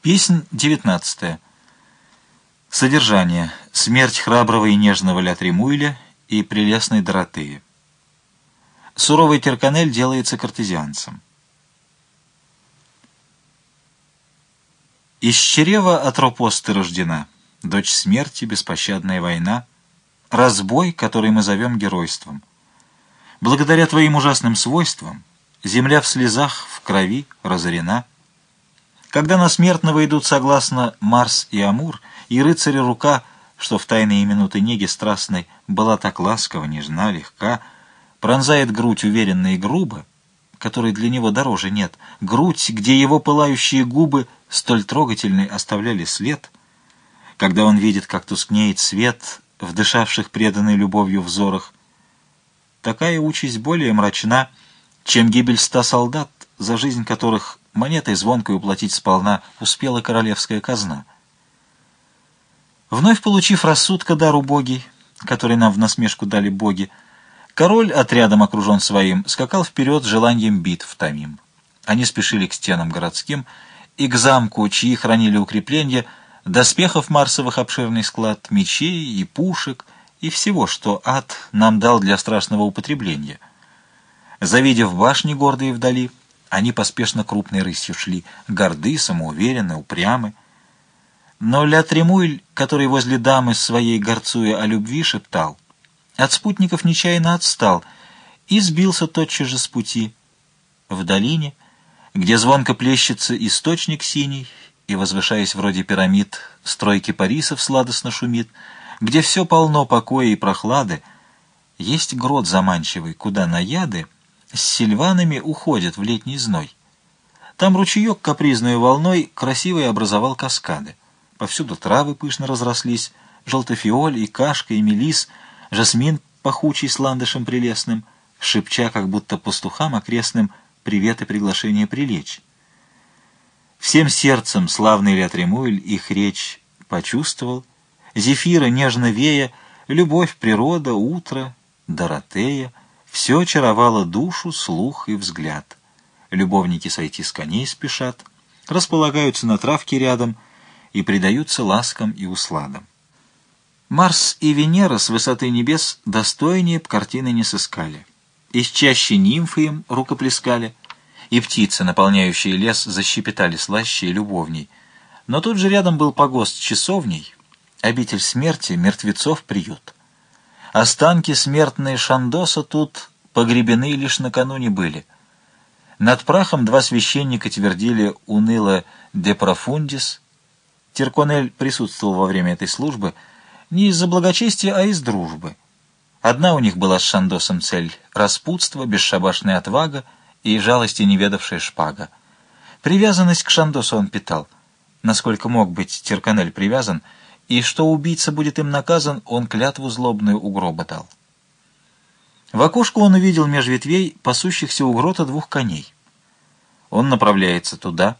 Песнь девятнадцатая. Содержание. Смерть храброго и нежного Ля Тремуиля и прелестной Доротеи. Суровый Терканель делается картезианцем. Из чрева Атропосты рождена, дочь смерти, беспощадная война, разбой, который мы зовем геройством. Благодаря твоим ужасным свойствам земля в слезах, в крови разорена — когда на смертного идут согласно Марс и Амур, и рыцаря рука, что в тайные минуты неги страстной была так ласкова, нежна, легка, пронзает грудь уверенно и грубо, которой для него дороже нет, грудь, где его пылающие губы столь трогательный оставляли след, когда он видит, как тускнеет свет в дышавших преданной любовью взорах, такая участь более мрачна, чем гибель ста солдат, за жизнь которых монетой звонкой уплатить сполна успела королевская казна. Вновь получив рассудка дар убогий, который нам в насмешку дали боги, король, отрядом окружен своим, скакал вперед желанием битв томим. Они спешили к стенам городским и к замку, чьи хранили укрепления, доспехов марсовых обширный склад, мечей и пушек, и всего, что ад нам дал для страшного употребления. Завидев башни гордые вдали, они поспешно крупной рысью шли, горды, самоуверенны, упрямы. Но Ля Тремуэль, который возле дамы своей горцуя о любви шептал, от спутников нечаянно отстал и сбился тотчас же с пути. В долине, где звонко плещется источник синий, и, возвышаясь вроде пирамид, стройки парисов сладостно шумит, где все полно покоя и прохлады, есть грот заманчивый, куда наяды — с сильванами уходят в летний зной. Там ручеек капризной волной красиво образовал каскады. Повсюду травы пышно разрослись, желтофиоль и кашка и мелис, жасмин пахучий с ландышем прелестным, шепча, как будто пастухам окрестным, привет и приглашение прилечь. Всем сердцем славный Лятремуэль их речь почувствовал, зефира нежно вея, любовь, природа, утро, Доротея — все очаровало душу, слух и взгляд. Любовники сойти с коней спешат, располагаются на травке рядом и предаются ласкам и усладам. Марс и Венера с высоты небес достойнее б картины не сыскали. Из чаще нимфы им рукоплескали, и птицы, наполняющие лес, защепетали слаще и любовней. Но тут же рядом был погост часовней, обитель смерти, мертвецов приют. Останки смертные Шандоса тут погребены лишь накануне были. Над прахом два священника твердили уныло «де профундис». Терконель присутствовал во время этой службы не из-за благочестия, а из дружбы. Одна у них была с Шандосом цель — распутство, бесшабашная отвага и жалости неведавшая шпага. Привязанность к Шандосу он питал. Насколько мог быть Терканель привязан — и что убийца будет им наказан, он клятву злобную у гроба дал. В окошку он увидел меж ветвей пасущихся у грота двух коней. Он направляется туда.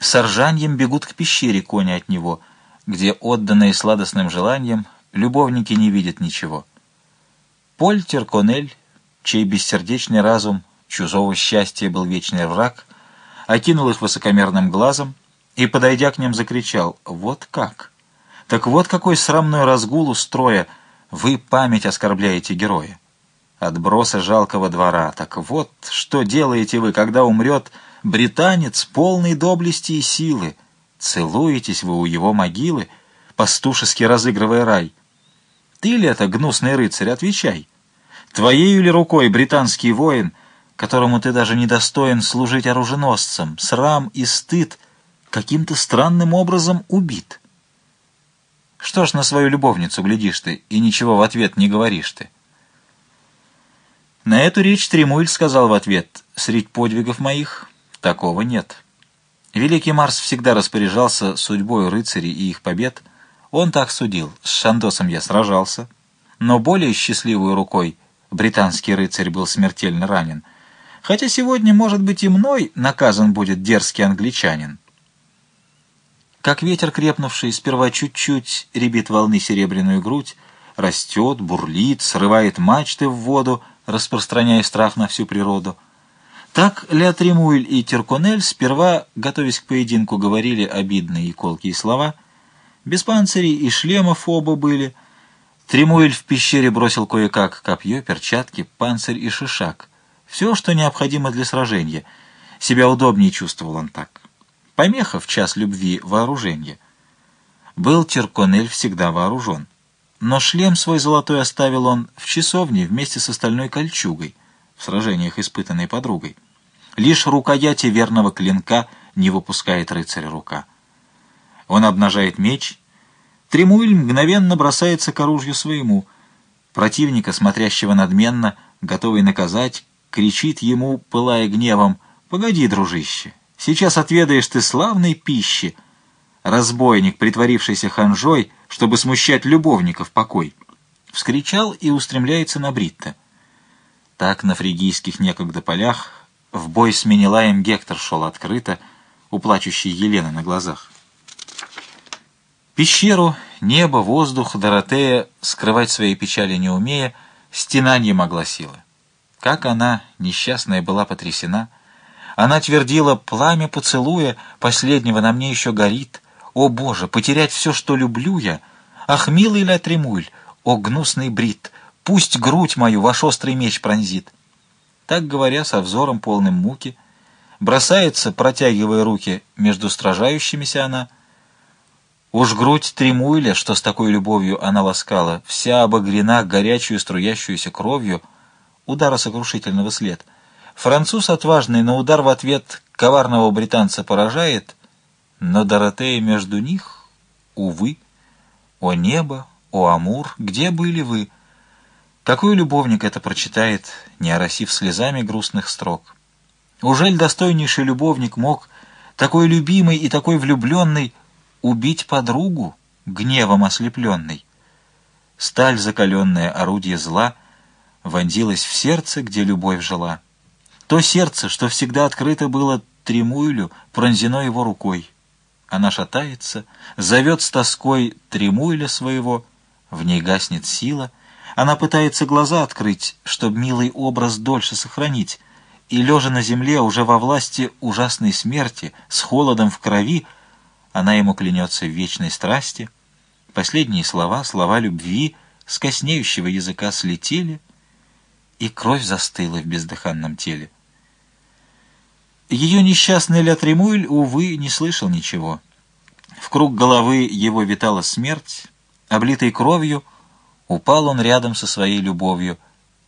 С ржаньем бегут к пещере кони от него, где, отданные сладостным желанием, любовники не видят ничего. Поль Терконель, чей бессердечный разум чужого счастья был вечный враг, окинул их высокомерным глазом и, подойдя к ним, закричал «Вот как!» Так вот какой срамной разгул устроя вы память оскорбляете героя. Отбросы жалкого двора. Так вот, что делаете вы, когда умрет британец полной доблести и силы? Целуетесь вы у его могилы, пастушески разыгрывая рай. Ты ли это, гнусный рыцарь, отвечай. Твоею ли рукой британский воин, которому ты даже не достоин служить оруженосцем, срам и стыд, каким-то странным образом убит?» Что ж на свою любовницу глядишь ты, и ничего в ответ не говоришь ты? На эту речь Тремуэль сказал в ответ, «Средь подвигов моих такого нет». Великий Марс всегда распоряжался судьбой рыцарей и их побед. Он так судил, с Шандосом я сражался, но более счастливой рукой британский рыцарь был смертельно ранен. Хотя сегодня, может быть, и мной наказан будет дерзкий англичанин. Как ветер крепнувший, сперва чуть-чуть ребит волны серебряную грудь, растет, бурлит, срывает мачты в воду, распространяя страх на всю природу. Так Леотримуэль и Терконель сперва, готовясь к поединку, говорили обидные и колкие слова. Без панцирей и шлемов оба были. Тримуэль в пещере бросил кое-как копье, перчатки, панцирь и шишак. Все, что необходимо для сражения. Себя удобнее чувствовал он так. Помеха в час любви вооружения. Был Терконель всегда вооружен. Но шлем свой золотой оставил он в часовне вместе с остальной кольчугой, в сражениях испытанной подругой. Лишь рукояти верного клинка не выпускает рыцаря рука. Он обнажает меч. Тремуиль мгновенно бросается к оружию своему. Противника, смотрящего надменно, готовый наказать, кричит ему, пылая гневом, «Погоди, дружище, сейчас отведаешь ты славной пищи!» Разбойник, притворившийся ханжой, чтобы смущать любовников покой, вскричал и устремляется на Бритта. Так на фригийских некогда полях в бой с Менелаем Гектор шел открыто, у плачущей Елены на глазах. Пещеру, небо, воздух Доротея, скрывать свои печали не умея, стенанием огласила. Как она, несчастная, была потрясена. Она твердила, пламя поцелуя, последнего на мне еще горит. О, Боже, потерять все, что люблю я! Ах, милый ля тремуль, о, гнусный брит, пусть грудь мою ваш острый меч пронзит. Так говоря, со взором полным муки, бросается, протягивая руки, между стражающимися она. Уж грудь Тремуиля, что с такой любовью она ласкала, вся обогрена горячую струящуюся кровью, удара сокрушительного след. Француз отважный на удар в ответ коварного британца поражает, но Доротея между них, увы, о небо, о Амур, где были вы — какой любовник это прочитает, не оросив слезами грустных строк? Ужель достойнейший любовник мог, такой любимый и такой влюбленный, убить подругу, гневом ослепленный? Сталь, закаленная орудие зла, вонзилась в сердце, где любовь жила. То сердце, что всегда открыто было Тремуйлю, пронзено его рукой. Она шатается, зовет с тоской Тремуйля своего, в ней гаснет сила — она пытается глаза открыть, чтобы милый образ дольше сохранить, и, лежа на земле, уже во власти ужасной смерти, с холодом в крови, она ему клянется в вечной страсти. Последние слова, слова любви, с коснеющего языка слетели, и кровь застыла в бездыханном теле. Ее несчастный Лятремуэль, увы, не слышал ничего. В круг головы его витала смерть, облитой кровью — Упал он рядом со своей любовью,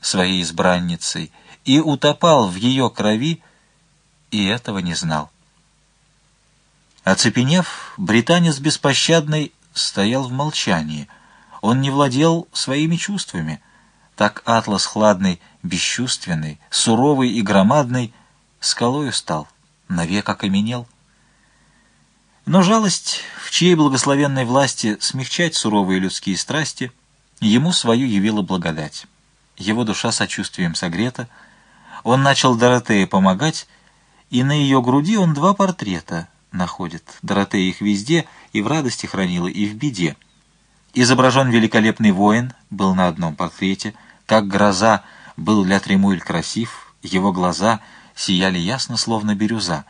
своей избранницей, и утопал в ее крови, и этого не знал. Оцепенев, британец беспощадный стоял в молчании. Он не владел своими чувствами. Так атлас хладный, бесчувственный, суровый и громадный скалою стал, навек окаменел. Но жалость, в чьей благословенной власти смягчать суровые людские страсти — Ему свою явила благодать. Его душа сочувствием согрета. Он начал Доротее помогать, и на ее груди он два портрета находит. Доротея их везде и в радости хранила, и в беде. Изображен великолепный воин, был на одном портрете, как гроза был Ля Тремуэль красив, его глаза сияли ясно, словно бирюза.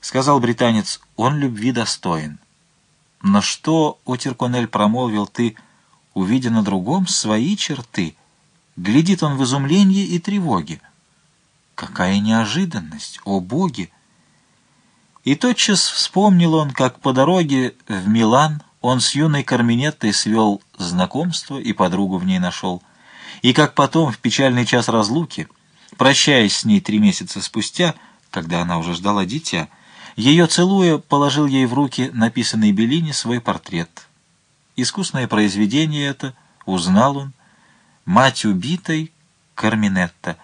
Сказал британец, он любви достоин. Но что, о Тирконель, промолвил ты, — увидя на другом свои черты, глядит он в изумлении и тревоге. Какая неожиданность, о боги! И тотчас вспомнил он, как по дороге в Милан он с юной Карминеттой свел знакомство и подругу в ней нашел, и как потом, в печальный час разлуки, прощаясь с ней три месяца спустя, когда она уже ждала дитя, ее целуя, положил ей в руки написанный Беллини свой портрет — Искусное произведение это, узнал он, мать убитой — Карминетта,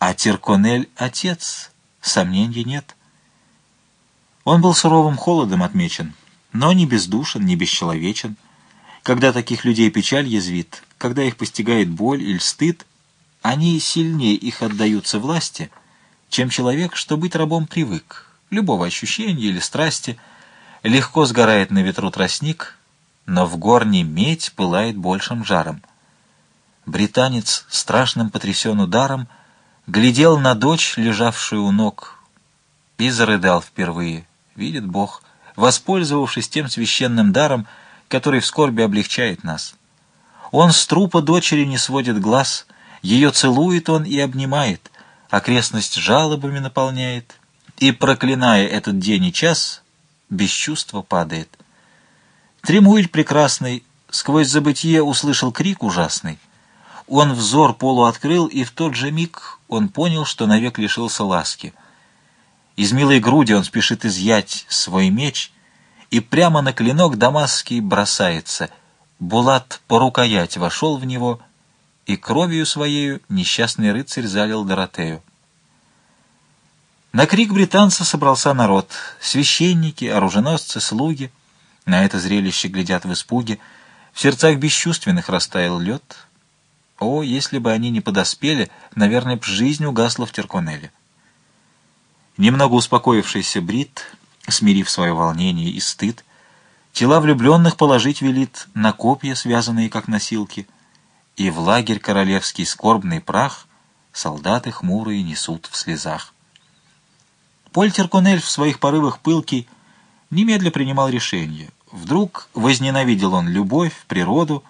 а Терконель — отец, сомнений нет. Он был суровым холодом отмечен, но не бездушен, не бесчеловечен. Когда таких людей печаль язвит, когда их постигает боль или стыд, они сильнее их отдаются власти, чем человек, что быть рабом привык. Любого ощущения или страсти легко сгорает на ветру тростник — но в горне медь пылает большим жаром. Британец, страшным потрясен ударом, глядел на дочь, лежавшую у ног, и зарыдал впервые. Видит Бог, воспользовавшись тем священным даром, который в скорби облегчает нас. Он с трупа дочери не сводит глаз, ее целует он и обнимает, окрестность жалобами наполняет, и, проклиная этот день и час, без чувства падает. Тремуиль прекрасный сквозь забытие услышал крик ужасный. Он взор полуоткрыл, и в тот же миг он понял, что навек лишился ласки. Из милой груди он спешит изъять свой меч, и прямо на клинок дамасский бросается. Булат по рукоять вошел в него, и кровью своею несчастный рыцарь залил Доротею. На крик британца собрался народ. Священники, оруженосцы, слуги. На это зрелище глядят в испуге. В сердцах бесчувственных растаял лед. О, если бы они не подоспели, наверное, б жизнь угасла в Терконеле. Немного успокоившийся Брит, смирив свое волнение и стыд, тела влюбленных положить велит на копья, связанные как носилки, и в лагерь королевский скорбный прах солдаты хмурые несут в слезах. Поль Терконель в своих порывах пылки немедля принимал решение. Вдруг возненавидел он любовь, природу,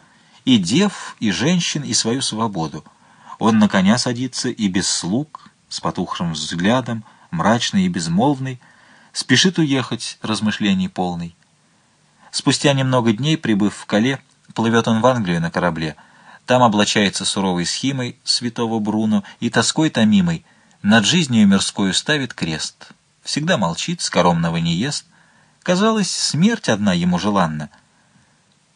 и дев, и женщин, и свою свободу. Он на коня садится и без слуг, с потухшим взглядом, мрачный и безмолвный, спешит уехать, размышлений полный. Спустя немного дней, прибыв в Кале, плывет он в Англию на корабле. Там облачается суровой схимой святого Бруно и тоской томимой — над жизнью мирскую ставит крест. Всегда молчит, скоромного не ест. Казалось, смерть одна ему желанна.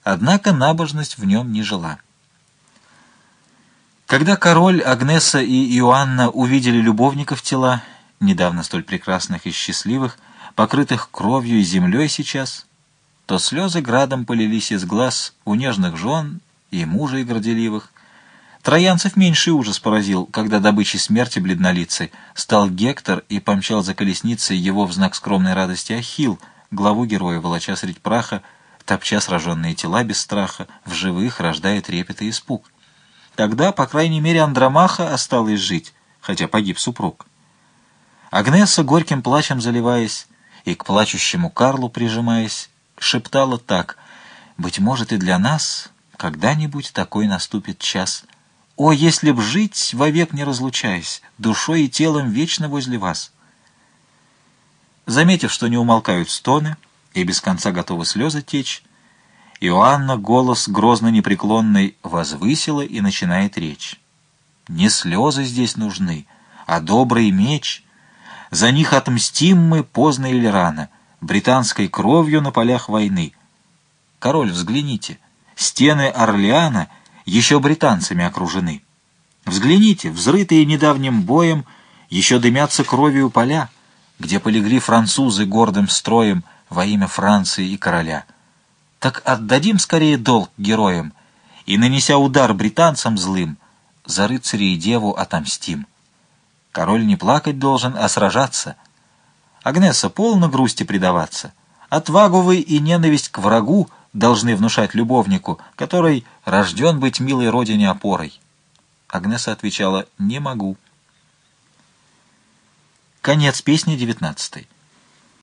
Однако набожность в нем не жила. Когда король, Агнеса и Иоанна увидели любовников тела, недавно столь прекрасных и счастливых, покрытых кровью и землей сейчас, то слезы градом полились из глаз у нежных жен и мужей горделивых, Троянцев меньший ужас поразил, когда добычей смерти бледнолицей стал Гектор и помчал за колесницей его в знак скромной радости Ахил, главу героя, волоча средь праха, топча сраженные тела без страха, в живых рождая трепет и испуг. Тогда, по крайней мере, Андромаха осталась жить, хотя погиб супруг. Агнеса, горьким плачем заливаясь и к плачущему Карлу прижимаясь, шептала так «Быть может, и для нас когда-нибудь такой наступит час». О, если б жить, вовек не разлучаясь, душой и телом вечно возле вас! Заметив, что не умолкают стоны и без конца готовы слезы течь, Иоанна голос грозно непреклонный возвысила и начинает речь. Не слезы здесь нужны, а добрый меч. За них отмстим мы поздно или рано, британской кровью на полях войны. Король, взгляните, стены Орлеана — еще британцами окружены. Взгляните, взрытые недавним боем, еще дымятся кровью поля, где полегли французы гордым строем во имя Франции и короля. Так отдадим скорее долг героям, и, нанеся удар британцам злым, за рыцаря и деву отомстим. Король не плакать должен, а сражаться. Агнеса, полно грусти предаваться. Отвагу вы и ненависть к врагу — должны внушать любовнику, который рожден быть милой родине опорой. Агнеса отвечала «Не могу». Конец песни девятнадцатой.